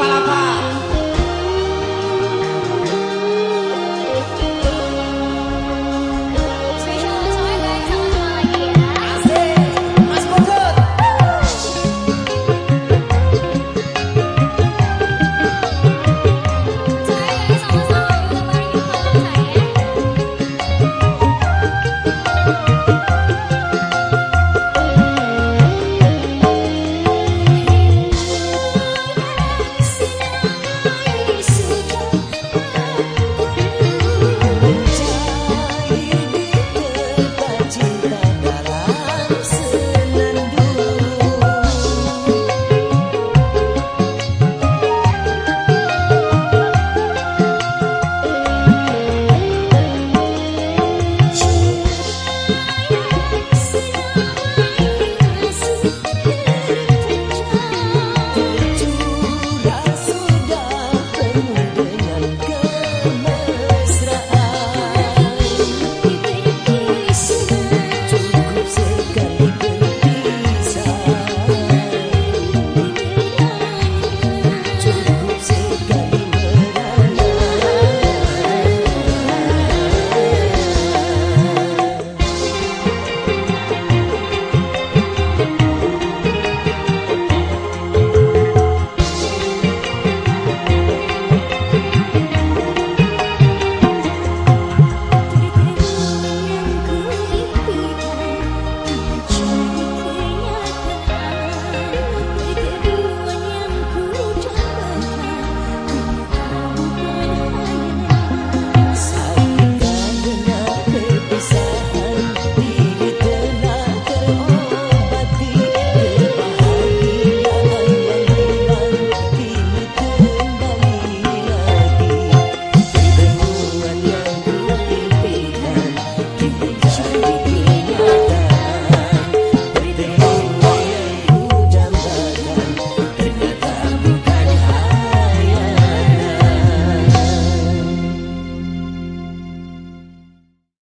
Para